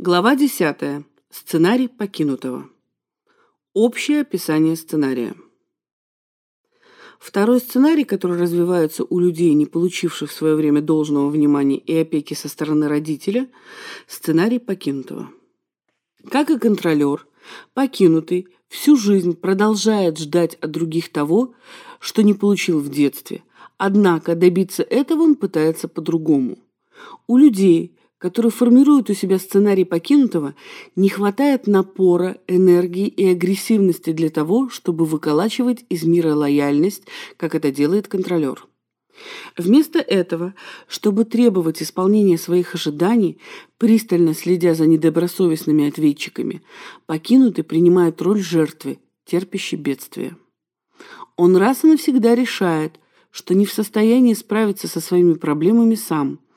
Глава 10. Сценарий покинутого. Общее описание сценария. Второй сценарий, который развивается у людей, не получивших в свое время должного внимания и опеки со стороны родителя – сценарий покинутого. Как и контролер, покинутый всю жизнь продолжает ждать от других того, что не получил в детстве, однако добиться этого он пытается по-другому. У людей – которые формируют у себя сценарий покинутого, не хватает напора, энергии и агрессивности для того, чтобы выколачивать из мира лояльность, как это делает контролер. Вместо этого, чтобы требовать исполнения своих ожиданий, пристально следя за недобросовестными ответчиками, покинутый принимает роль жертвы, терпящей бедствие. Он раз и навсегда решает, что не в состоянии справиться со своими проблемами сам –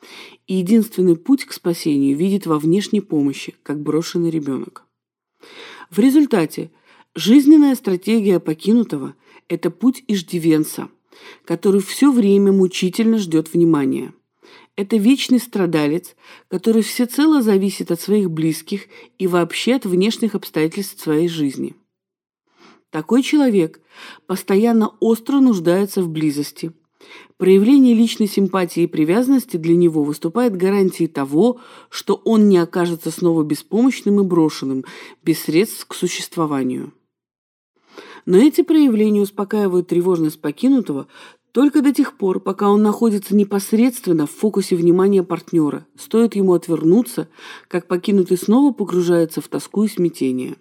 и единственный путь к спасению видит во внешней помощи, как брошенный ребенок. В результате жизненная стратегия покинутого – это путь иждивенца, который все время мучительно ждет внимания. Это вечный страдалец, который всецело зависит от своих близких и вообще от внешних обстоятельств своей жизни. Такой человек постоянно остро нуждается в близости – Проявление личной симпатии и привязанности для него выступает гарантией того, что он не окажется снова беспомощным и брошенным, без средств к существованию. Но эти проявления успокаивают тревожность покинутого только до тех пор, пока он находится непосредственно в фокусе внимания партнера. Стоит ему отвернуться, как покинутый снова погружается в тоску и смятение.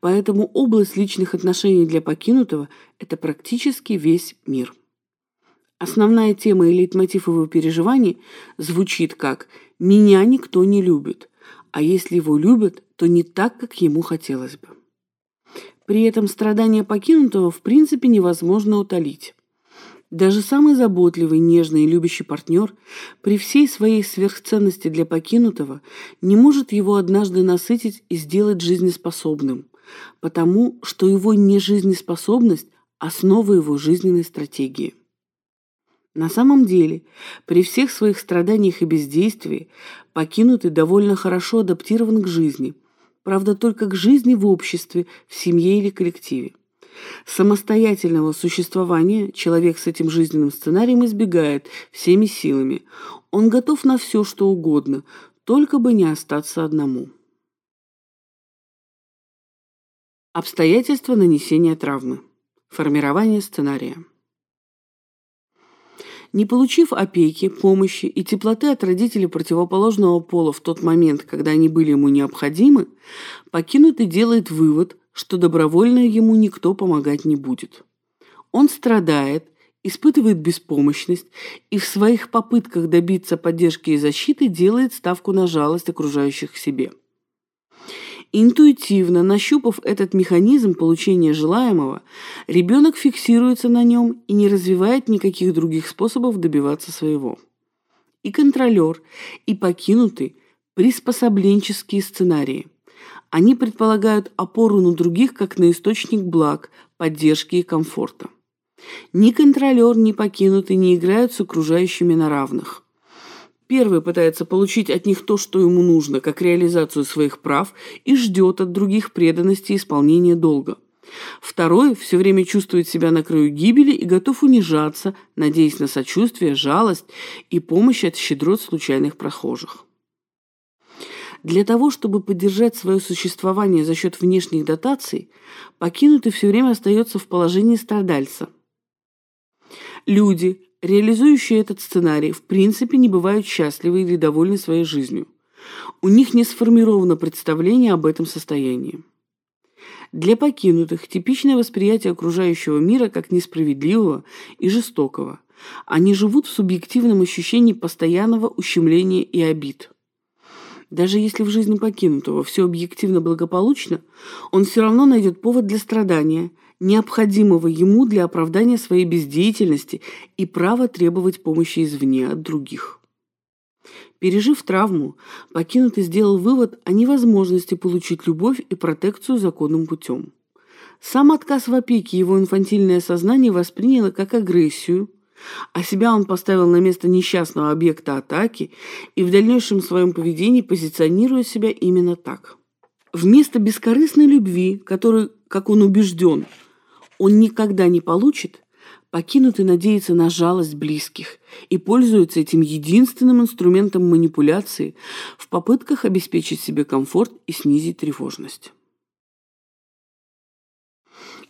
Поэтому область личных отношений для покинутого – это практически весь мир. Основная тема и лейтмотив его переживаний звучит как «меня никто не любит», а если его любят, то не так, как ему хотелось бы. При этом страдания покинутого в принципе невозможно утолить. Даже самый заботливый, нежный и любящий партнер при всей своей сверхценности для покинутого не может его однажды насытить и сделать жизнеспособным, потому что его нежизнеспособность – основа его жизненной стратегии. На самом деле, при всех своих страданиях и бездействии, покинутый довольно хорошо адаптирован к жизни, правда только к жизни в обществе, в семье или коллективе. Самостоятельного существования человек с этим жизненным сценарием избегает всеми силами. Он готов на все, что угодно, только бы не остаться одному. Обстоятельства нанесения травмы. Формирование сценария. Не получив опеки, помощи и теплоты от родителей противоположного пола в тот момент, когда они были ему необходимы, покинутый делает вывод, что добровольно ему никто помогать не будет. Он страдает, испытывает беспомощность и в своих попытках добиться поддержки и защиты делает ставку на жалость окружающих к себе. Интуитивно нащупав этот механизм получения желаемого, ребенок фиксируется на нем и не развивает никаких других способов добиваться своего. И контролер, и покинутый – приспособленческие сценарии. Они предполагают опору на других как на источник благ, поддержки и комфорта. Ни контролер, ни покинутый не играют с окружающими на равных. Первый пытается получить от них то, что ему нужно, как реализацию своих прав, и ждет от других преданности исполнения долга. Второй все время чувствует себя на краю гибели и готов унижаться, надеясь на сочувствие, жалость и помощь от щедрот случайных прохожих. Для того, чтобы поддержать свое существование за счет внешних дотаций, покинутый все время остается в положении страдальца. Люди, реализующие этот сценарий, в принципе не бывают счастливы или довольны своей жизнью. У них не сформировано представление об этом состоянии. Для покинутых типичное восприятие окружающего мира как несправедливого и жестокого. Они живут в субъективном ощущении постоянного ущемления и обид. Даже если в жизни покинутого все объективно благополучно, он все равно найдет повод для страдания – необходимого ему для оправдания своей бездеятельности и права требовать помощи извне от других. Пережив травму, покинутый сделал вывод о невозможности получить любовь и протекцию законным путем. Сам отказ в опеке его инфантильное сознание восприняло как агрессию, а себя он поставил на место несчастного объекта атаки и в дальнейшем своем поведении позиционирует себя именно так. Вместо бескорыстной любви, которую, как он убежден, он никогда не получит, покинутый надеется на жалость близких и пользуется этим единственным инструментом манипуляции в попытках обеспечить себе комфорт и снизить тревожность.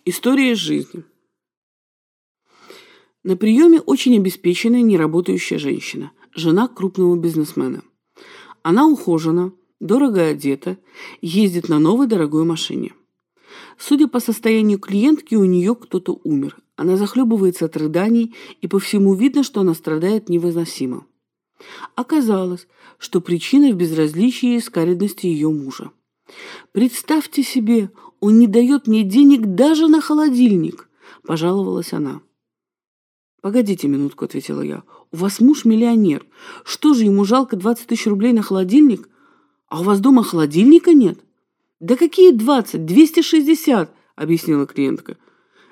История жизни. На приеме очень обеспеченная неработающая женщина, жена крупного бизнесмена. Она ухожена, дорого одета, ездит на новой дорогой машине. Судя по состоянию клиентки, у нее кто-то умер. Она захлебывается от рыданий, и по всему видно, что она страдает невыносимо. Оказалось, что причина в безразличии и скаридности ее мужа. Представьте себе, он не дает мне денег даже на холодильник, пожаловалась она. «Погодите минутку», — ответила я. «У вас муж миллионер. Что же, ему жалко 20 тысяч рублей на холодильник? А у вас дома холодильника нет?» «Да какие 20? 260!» — объяснила клиентка.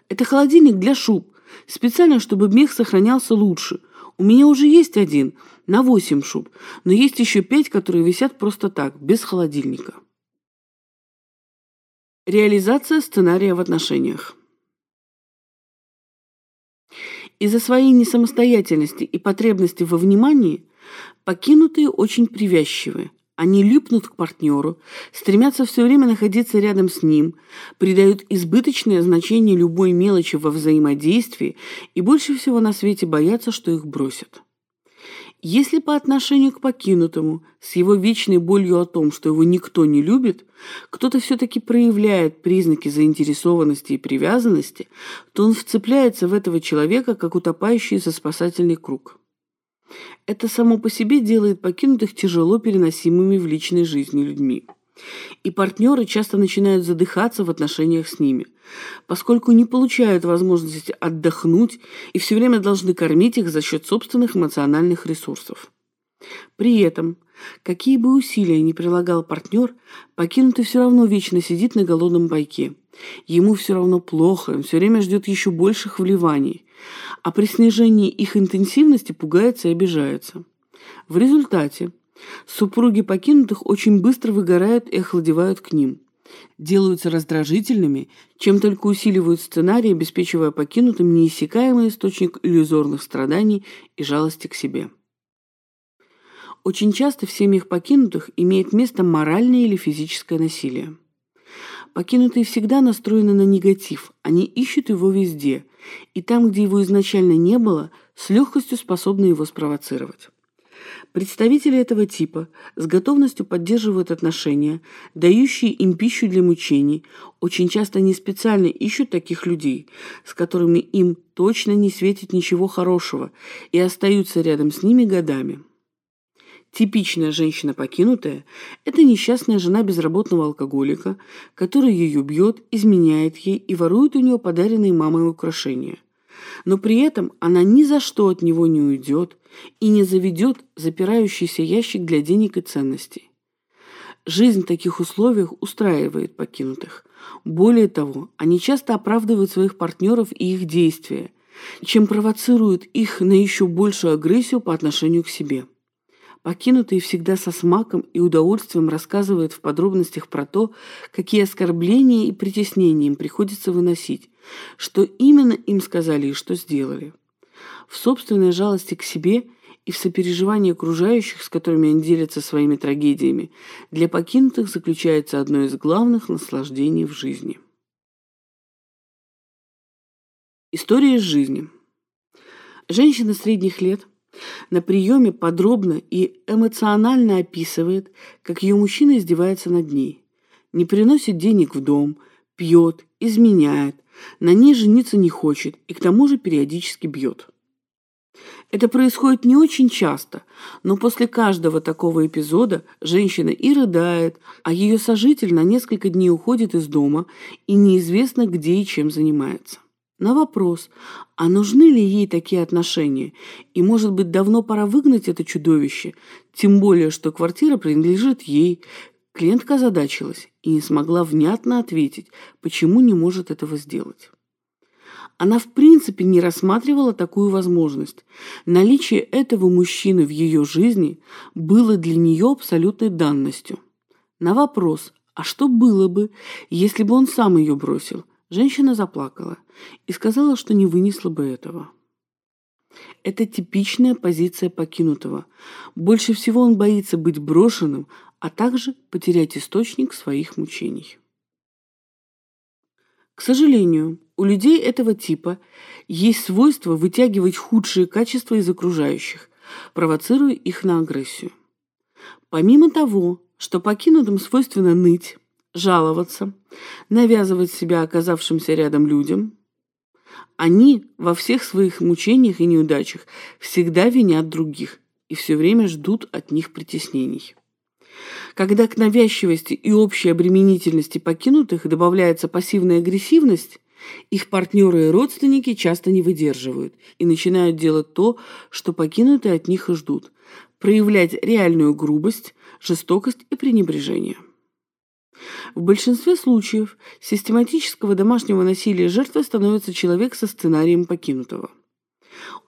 «Это холодильник для шуб. Специально, чтобы мех сохранялся лучше. У меня уже есть один, на 8 шуб, но есть еще пять, которые висят просто так, без холодильника». Реализация сценария в отношениях. Из-за своей несамостоятельности и потребности во внимании покинутые очень привязчивы. Они липнут к партнеру, стремятся все время находиться рядом с ним, придают избыточное значение любой мелочи во взаимодействии и больше всего на свете боятся, что их бросят. Если по отношению к покинутому, с его вечной болью о том, что его никто не любит, кто-то все-таки проявляет признаки заинтересованности и привязанности, то он вцепляется в этого человека, как утопающий за спасательный круг. Это само по себе делает покинутых тяжело переносимыми в личной жизни людьми и партнеры часто начинают задыхаться в отношениях с ними, поскольку не получают возможности отдохнуть и все время должны кормить их за счет собственных эмоциональных ресурсов. При этом, какие бы усилия ни прилагал партнер, покинутый все равно вечно сидит на голодном байке. Ему все равно плохо, он все время ждет еще больших вливаний, а при снижении их интенсивности пугается и обижается. В результате Супруги покинутых очень быстро выгорают и охладевают к ним. Делаются раздражительными, чем только усиливают сценарий, обеспечивая покинутым неиссякаемый источник иллюзорных страданий и жалости к себе. Очень часто в семьях покинутых имеет место моральное или физическое насилие. Покинутые всегда настроены на негатив, они ищут его везде, и там, где его изначально не было, с легкостью способны его спровоцировать. Представители этого типа с готовностью поддерживают отношения, дающие им пищу для мучений, очень часто не специально ищут таких людей, с которыми им точно не светит ничего хорошего, и остаются рядом с ними годами. Типичная женщина покинутая – это несчастная жена безработного алкоголика, который ее бьет, изменяет ей и ворует у нее подаренные мамой украшения но при этом она ни за что от него не уйдет и не заведет запирающийся ящик для денег и ценностей. Жизнь в таких условиях устраивает покинутых. Более того, они часто оправдывают своих партнеров и их действия, чем провоцируют их на еще большую агрессию по отношению к себе. Покинутые всегда со смаком и удовольствием рассказывают в подробностях про то, какие оскорбления и притеснения им приходится выносить, что именно им сказали и что сделали. В собственной жалости к себе и в сопереживании окружающих, с которыми они делятся своими трагедиями, для покинутых заключается одно из главных наслаждений в жизни. История из жизни. Женщина средних лет на приеме подробно и эмоционально описывает, как ее мужчина издевается над ней, не приносит денег в дом, пьет, изменяет, на ней жениться не хочет и к тому же периодически бьет. Это происходит не очень часто, но после каждого такого эпизода женщина и рыдает, а ее сожитель на несколько дней уходит из дома и неизвестно, где и чем занимается. На вопрос, а нужны ли ей такие отношения, и, может быть, давно пора выгнать это чудовище, тем более, что квартира принадлежит ей, клиентка озадачилась и не смогла внятно ответить, почему не может этого сделать. Она в принципе не рассматривала такую возможность. Наличие этого мужчины в ее жизни было для нее абсолютной данностью. На вопрос «А что было бы, если бы он сам ее бросил?» Женщина заплакала и сказала, что не вынесла бы этого. Это типичная позиция покинутого. Больше всего он боится быть брошенным, а также потерять источник своих мучений. К сожалению, у людей этого типа есть свойство вытягивать худшие качества из окружающих, провоцируя их на агрессию. Помимо того, что покинутым свойственно ныть, жаловаться, навязывать себя оказавшимся рядом людям, они во всех своих мучениях и неудачах всегда винят других и все время ждут от них притеснений. Когда к навязчивости и общей обременительности покинутых добавляется пассивная агрессивность, их партнеры и родственники часто не выдерживают и начинают делать то, что покинутые от них и ждут – проявлять реальную грубость, жестокость и пренебрежение. В большинстве случаев систематического домашнего насилия жертвой становится человек со сценарием покинутого.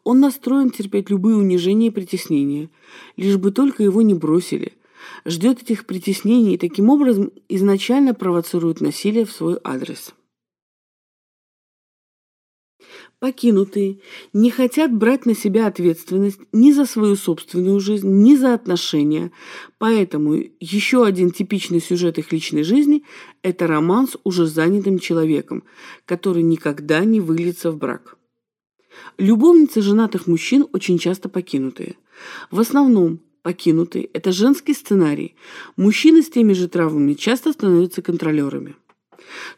Он настроен терпеть любые унижения и притеснения, лишь бы только его не бросили, ждет этих притеснений и таким образом изначально провоцирует насилие в свой адрес. Покинутые не хотят брать на себя ответственность ни за свою собственную жизнь, ни за отношения. Поэтому еще один типичный сюжет их личной жизни – это роман с уже занятым человеком, который никогда не выльется в брак. Любовницы женатых мужчин очень часто покинутые. В основном покинутые – это женский сценарий. Мужчины с теми же травмами часто становятся контролерами.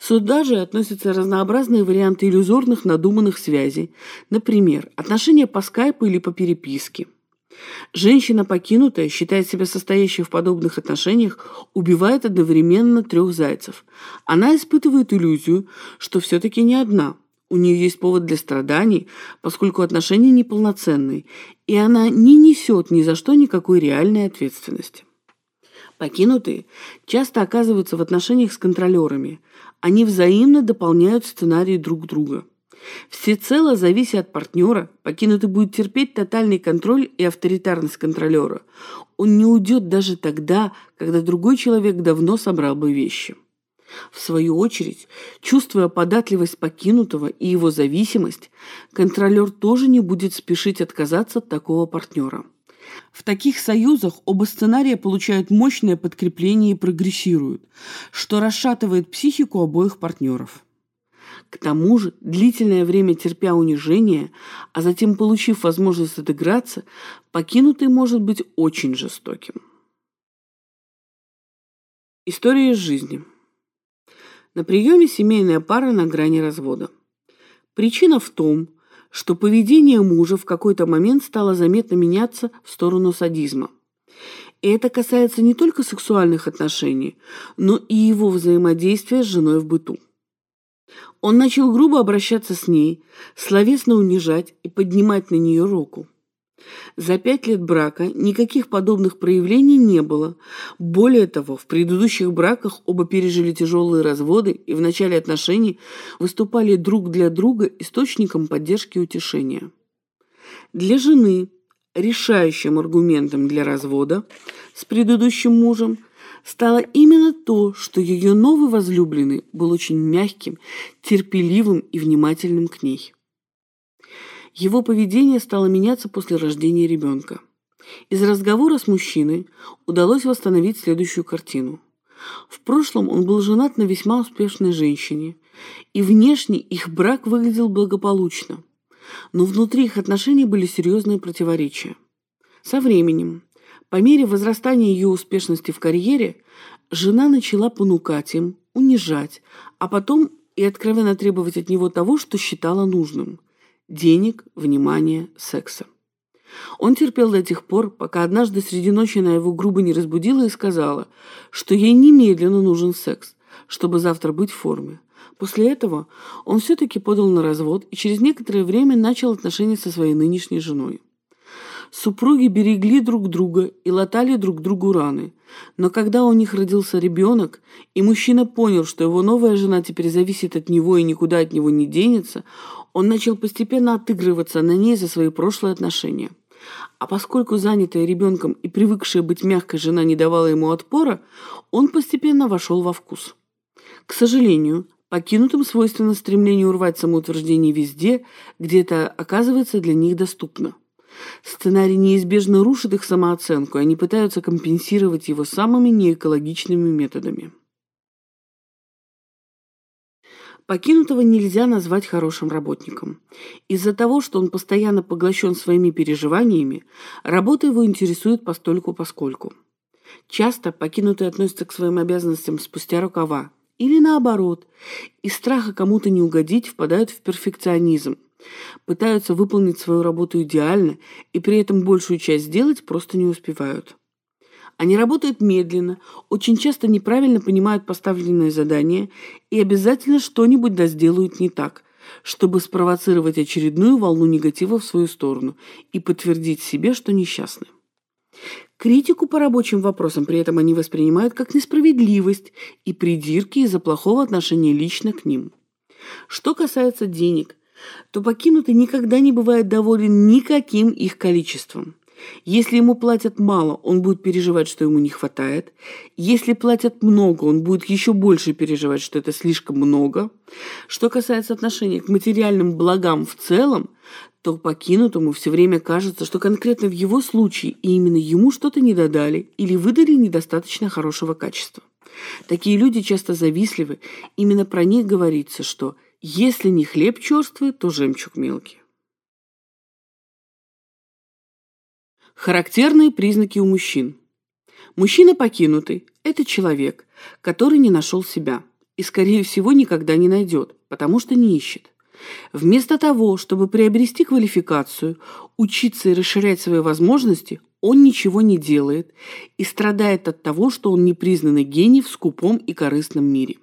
Сюда же относятся разнообразные варианты иллюзорных надуманных связей, например, отношения по скайпу или по переписке. Женщина, покинутая, считает себя состоящей в подобных отношениях, убивает одновременно трех зайцев. Она испытывает иллюзию, что все-таки не одна. У нее есть повод для страданий, поскольку отношения неполноценные, и она не несет ни за что никакой реальной ответственности. Покинутые часто оказываются в отношениях с контролерами. Они взаимно дополняют сценарии друг друга. Всецело завися от партнера, покинутый будет терпеть тотальный контроль и авторитарность контролера. Он не уйдет даже тогда, когда другой человек давно собрал бы вещи. В свою очередь, чувствуя податливость покинутого и его зависимость, контролер тоже не будет спешить отказаться от такого партнера. В таких союзах оба сценария получают мощное подкрепление и прогрессируют, что расшатывает психику обоих партнеров. К тому же, длительное время терпя унижение, а затем получив возможность отыграться, покинутый может быть очень жестоким. История из жизни. На приеме семейная пара на грани развода. Причина в том, что поведение мужа в какой-то момент стало заметно меняться в сторону садизма. И это касается не только сексуальных отношений, но и его взаимодействия с женой в быту. Он начал грубо обращаться с ней, словесно унижать и поднимать на нее руку. За пять лет брака никаких подобных проявлений не было. Более того, в предыдущих браках оба пережили тяжелые разводы и в начале отношений выступали друг для друга источником поддержки и утешения. Для жены решающим аргументом для развода с предыдущим мужем стало именно то, что ее новый возлюбленный был очень мягким, терпеливым и внимательным к ней. Его поведение стало меняться после рождения ребенка. Из разговора с мужчиной удалось восстановить следующую картину. В прошлом он был женат на весьма успешной женщине, и внешне их брак выглядел благополучно, но внутри их отношений были серьезные противоречия. Со временем, по мере возрастания ее успешности в карьере, жена начала понукать им, унижать, а потом и откровенно требовать от него того, что считала нужным денег, внимания, секса. Он терпел до тех пор, пока однажды среди ночи она его грубо не разбудила и сказала, что ей немедленно нужен секс, чтобы завтра быть в форме. После этого он все-таки подал на развод и через некоторое время начал отношения со своей нынешней женой. Супруги берегли друг друга и латали друг другу раны. Но когда у них родился ребенок, и мужчина понял, что его новая жена теперь зависит от него и никуда от него не денется, он начал постепенно отыгрываться на ней за свои прошлые отношения. А поскольку занятая ребенком и привыкшая быть мягкой жена не давала ему отпора, он постепенно вошел во вкус. К сожалению, покинутым свойственно стремление урвать самоутверждение везде, где это оказывается для них доступно. Сценарий неизбежно рушит их самооценку, и они пытаются компенсировать его самыми неэкологичными методами. Покинутого нельзя назвать хорошим работником. Из-за того, что он постоянно поглощен своими переживаниями, работа его интересует постольку-поскольку. Часто покинутые относятся к своим обязанностям спустя рукава, или наоборот, из страха кому-то не угодить впадают в перфекционизм, пытаются выполнить свою работу идеально и при этом большую часть сделать просто не успевают. Они работают медленно, очень часто неправильно понимают поставленные задания и обязательно что-нибудь да сделают не так, чтобы спровоцировать очередную волну негатива в свою сторону и подтвердить себе, что несчастны. Критику по рабочим вопросам при этом они воспринимают как несправедливость и придирки из-за плохого отношения лично к ним. Что касается денег, то покинутый никогда не бывает доволен никаким их количеством. Если ему платят мало, он будет переживать, что ему не хватает. Если платят много, он будет еще больше переживать, что это слишком много. Что касается отношения к материальным благам в целом, то покинутому все время кажется, что конкретно в его случае и именно ему что-то не додали или выдали недостаточно хорошего качества. Такие люди часто завистливы, именно про них говорится, что если не хлеб черствый, то жемчуг мелкий. Характерные признаки у мужчин. Мужчина покинутый – это человек, который не нашел себя и, скорее всего, никогда не найдет, потому что не ищет. Вместо того, чтобы приобрести квалификацию, учиться и расширять свои возможности, он ничего не делает и страдает от того, что он непризнанный гений в скупом и корыстном мире.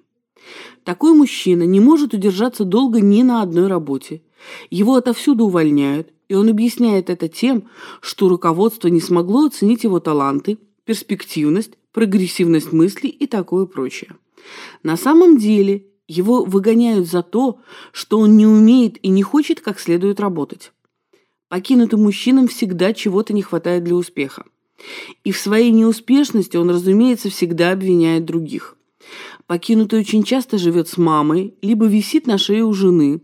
Такой мужчина не может удержаться долго ни на одной работе. Его отовсюду увольняют, и он объясняет это тем, что руководство не смогло оценить его таланты, перспективность, прогрессивность мыслей и такое прочее. На самом деле его выгоняют за то, что он не умеет и не хочет как следует работать. Покинутым мужчинам всегда чего-то не хватает для успеха. И в своей неуспешности он, разумеется, всегда обвиняет других. Покинутый очень часто живет с мамой, либо висит на шее у жены,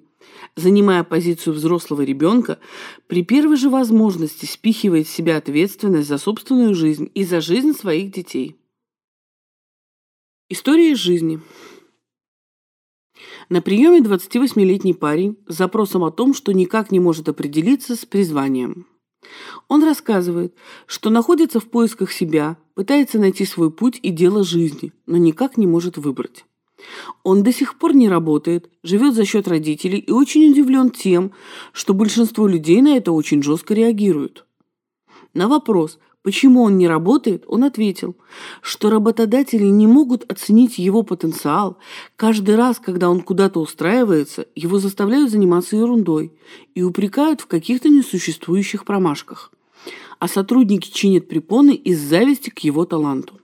занимая позицию взрослого ребенка, при первой же возможности спихивает с себя ответственность за собственную жизнь и за жизнь своих детей. История из жизни. На приеме 28-летний парень с запросом о том, что никак не может определиться с призванием. Он рассказывает, что находится в поисках себя, пытается найти свой путь и дело жизни, но никак не может выбрать. Он до сих пор не работает, живет за счет родителей и очень удивлен тем, что большинство людей на это очень жестко реагируют. На вопрос, почему он не работает, он ответил, что работодатели не могут оценить его потенциал. Каждый раз, когда он куда-то устраивается, его заставляют заниматься ерундой и упрекают в каких-то несуществующих промашках. А сотрудники чинят препоны из зависти к его таланту.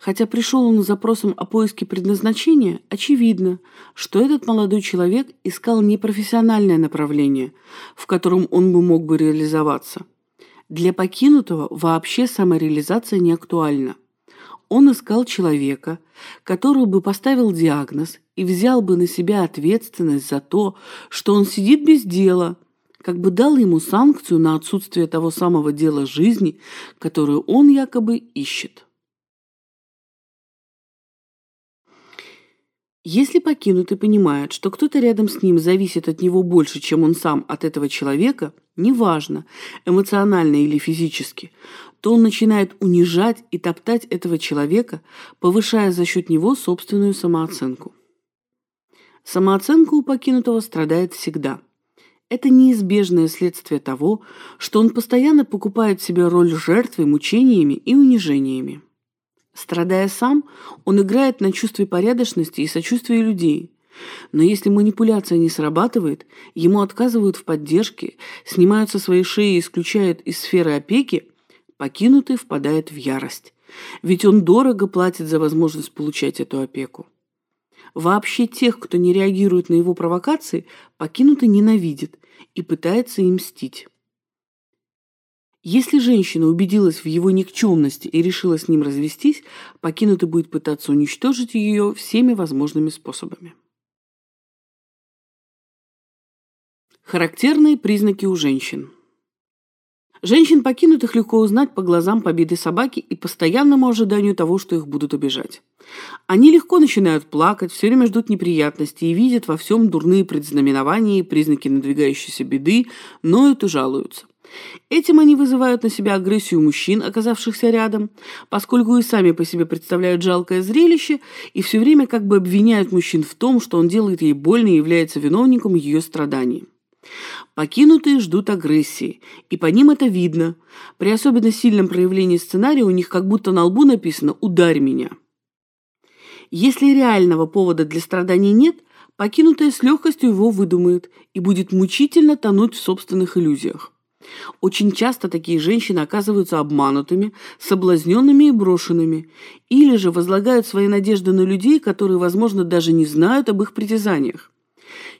Хотя пришел он с запросом о поиске предназначения, очевидно, что этот молодой человек искал непрофессиональное направление, в котором он бы мог бы реализоваться. Для покинутого вообще самореализация не актуальна. Он искал человека, который бы поставил диагноз и взял бы на себя ответственность за то, что он сидит без дела, как бы дал ему санкцию на отсутствие того самого дела жизни, которое он якобы ищет. Если покинутый понимает, что кто-то рядом с ним зависит от него больше, чем он сам от этого человека, неважно, эмоционально или физически, то он начинает унижать и топтать этого человека, повышая за счет него собственную самооценку. Самооценка у покинутого страдает всегда. Это неизбежное следствие того, что он постоянно покупает себе роль жертвы мучениями и унижениями. Страдая сам, он играет на чувстве порядочности и сочувствии людей, Но если манипуляция не срабатывает, ему отказывают в поддержке, снимают со своей шеи и исключают из сферы опеки, покинутый впадает в ярость. Ведь он дорого платит за возможность получать эту опеку. Вообще тех, кто не реагирует на его провокации, покинутый ненавидит и пытается им мстить. Если женщина убедилась в его никчемности и решила с ним развестись, покинутый будет пытаться уничтожить ее всеми возможными способами. Характерные признаки у женщин. Женщин покинутых легко узнать по глазам побитой собаки и постоянному ожиданию того, что их будут обижать. Они легко начинают плакать, все время ждут неприятностей и видят во всем дурные предзнаменования и признаки надвигающейся беды, ноют и жалуются. Этим они вызывают на себя агрессию мужчин, оказавшихся рядом, поскольку и сами по себе представляют жалкое зрелище и все время как бы обвиняют мужчин в том, что он делает ей больно и является виновником ее страданий. Покинутые ждут агрессии, и по ним это видно. При особенно сильном проявлении сценария у них как будто на лбу написано «Ударь меня». Если реального повода для страданий нет, покинутая с легкостью его выдумает и будет мучительно тонуть в собственных иллюзиях. Очень часто такие женщины оказываются обманутыми, соблазненными и брошенными, или же возлагают свои надежды на людей, которые, возможно, даже не знают об их притязаниях.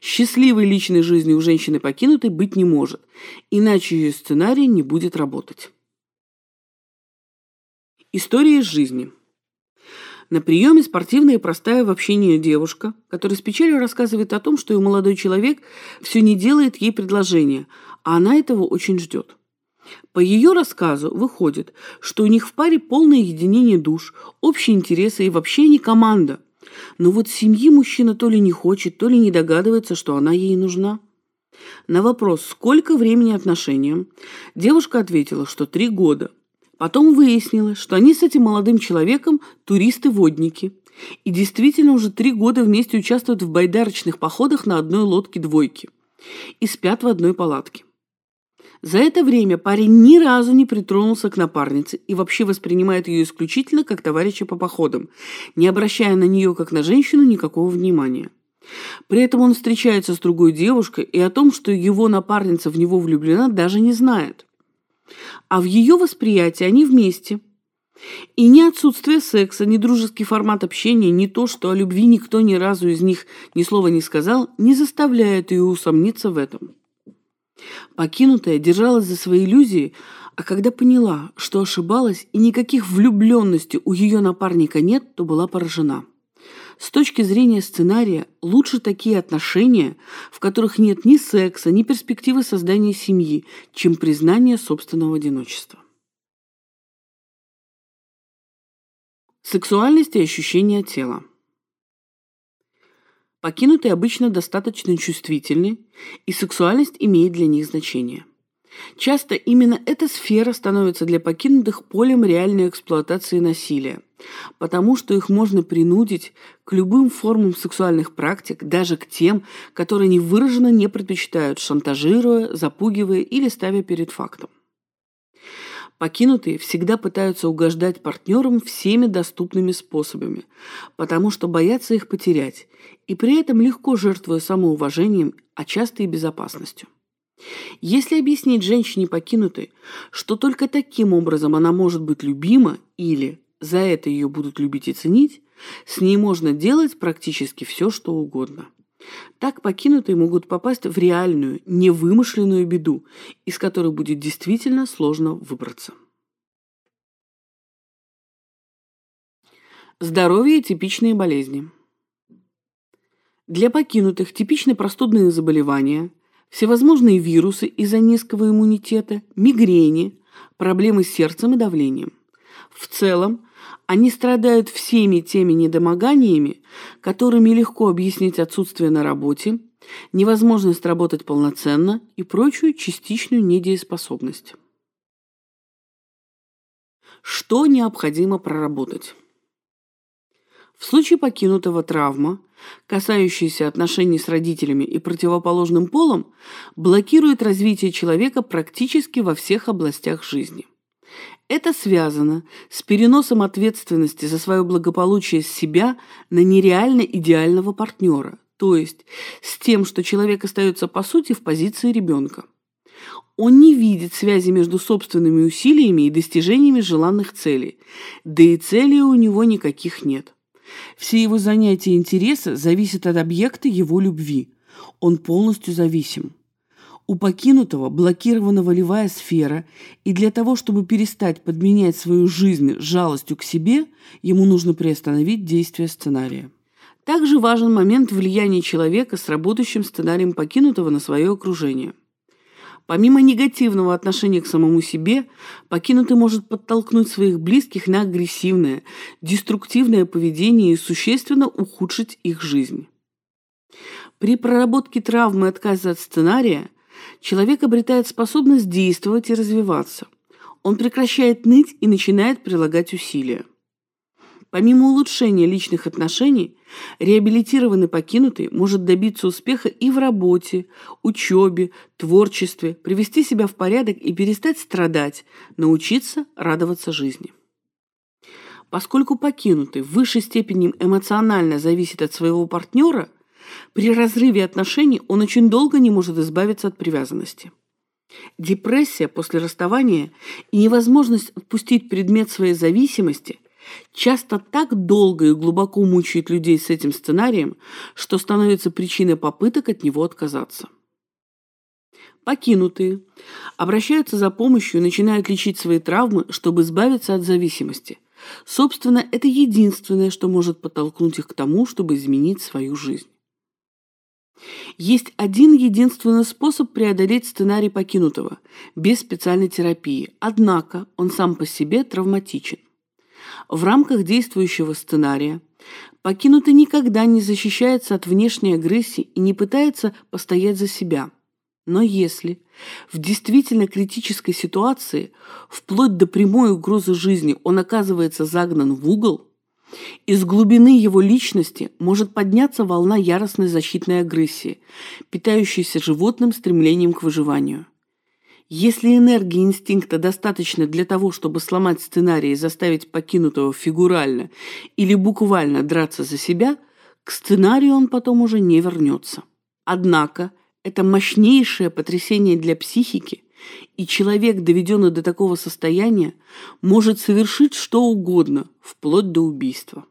Счастливой личной жизни у женщины покинутой быть не может, иначе ее сценарий не будет работать. История из жизни. На приеме спортивная и простая в общении девушка, которая с печалью рассказывает о том, что ее молодой человек все не делает ей предложения, а она этого очень ждет. По ее рассказу выходит, что у них в паре полное единение душ, общие интересы и вообще не команда – но вот семьи мужчина то ли не хочет, то ли не догадывается, что она ей нужна. На вопрос, сколько времени отношениям, девушка ответила, что три года. Потом выяснилось, что они с этим молодым человеком туристы-водники. И действительно уже три года вместе участвуют в байдарочных походах на одной лодке двойки. И спят в одной палатке. За это время парень ни разу не притронулся к напарнице и вообще воспринимает ее исключительно как товарища по походам, не обращая на нее как на женщину никакого внимания. При этом он встречается с другой девушкой и о том, что его напарница в него влюблена, даже не знает. А в ее восприятии они вместе. И ни отсутствие секса, ни дружеский формат общения, ни то, что о любви никто ни разу из них ни слова не сказал, не заставляет ее усомниться в этом. Покинутая держалась за свои иллюзии, а когда поняла, что ошибалась и никаких влюбленностей у ее напарника нет, то была поражена. С точки зрения сценария, лучше такие отношения, в которых нет ни секса, ни перспективы создания семьи, чем признание собственного одиночества. Сексуальность и ощущение тела. Покинутые обычно достаточно чувствительны, и сексуальность имеет для них значение. Часто именно эта сфера становится для покинутых полем реальной эксплуатации насилия, потому что их можно принудить к любым формам сексуальных практик, даже к тем, которые они выраженно не предпочитают, шантажируя, запугивая или ставя перед фактом. Покинутые всегда пытаются угождать партнерам всеми доступными способами, потому что боятся их потерять, и при этом легко жертвуя самоуважением, а часто и безопасностью. Если объяснить женщине покинутой, что только таким образом она может быть любима или за это ее будут любить и ценить, с ней можно делать практически все, что угодно. Так покинутые могут попасть в реальную, невымышленную беду, из которой будет действительно сложно выбраться. Здоровье и типичные болезни. Для покинутых типичны простудные заболевания, всевозможные вирусы из-за низкого иммунитета, мигрени, проблемы с сердцем и давлением. В целом, они страдают всеми теми недомоганиями, которыми легко объяснить отсутствие на работе, невозможность работать полноценно и прочую частичную недееспособность. Что необходимо проработать? В случае покинутого травма, касающаяся отношений с родителями и противоположным полом, блокирует развитие человека практически во всех областях жизни. Это связано с переносом ответственности за свое благополучие с себя на нереально идеального партнера, то есть с тем, что человек остается по сути в позиции ребенка. Он не видит связи между собственными усилиями и достижениями желанных целей, да и целей у него никаких нет. Все его занятия и интересы зависят от объекта его любви. Он полностью зависим. У покинутого блокирована волевая сфера, и для того, чтобы перестать подменять свою жизнь жалостью к себе, ему нужно приостановить действие сценария. Также важен момент влияния человека с работающим сценарием покинутого на свое окружение. Помимо негативного отношения к самому себе, покинутый может подтолкнуть своих близких на агрессивное, деструктивное поведение и существенно ухудшить их жизнь. При проработке травмы отказа от сценария человек обретает способность действовать и развиваться. Он прекращает ныть и начинает прилагать усилия. Помимо улучшения личных отношений, реабилитированный покинутый может добиться успеха и в работе, учебе, творчестве, привести себя в порядок и перестать страдать, научиться радоваться жизни. Поскольку покинутый в высшей степени эмоционально зависит от своего партнера, при разрыве отношений он очень долго не может избавиться от привязанности. Депрессия после расставания и невозможность отпустить предмет своей зависимости – часто так долго и глубоко мучает людей с этим сценарием, что становится причиной попыток от него отказаться. Покинутые обращаются за помощью и начинают лечить свои травмы, чтобы избавиться от зависимости. Собственно, это единственное, что может подтолкнуть их к тому, чтобы изменить свою жизнь. Есть один единственный способ преодолеть сценарий покинутого – без специальной терапии, однако он сам по себе травматичен. В рамках действующего сценария покинутый никогда не защищается от внешней агрессии и не пытается постоять за себя. Но если в действительно критической ситуации, вплоть до прямой угрозы жизни, он оказывается загнан в угол, из глубины его личности может подняться волна яростной защитной агрессии, питающейся животным стремлением к выживанию. Если энергии инстинкта достаточно для того, чтобы сломать сценарий и заставить покинутого фигурально или буквально драться за себя, к сценарию он потом уже не вернется. Однако это мощнейшее потрясение для психики, и человек, доведенный до такого состояния, может совершить что угодно, вплоть до убийства.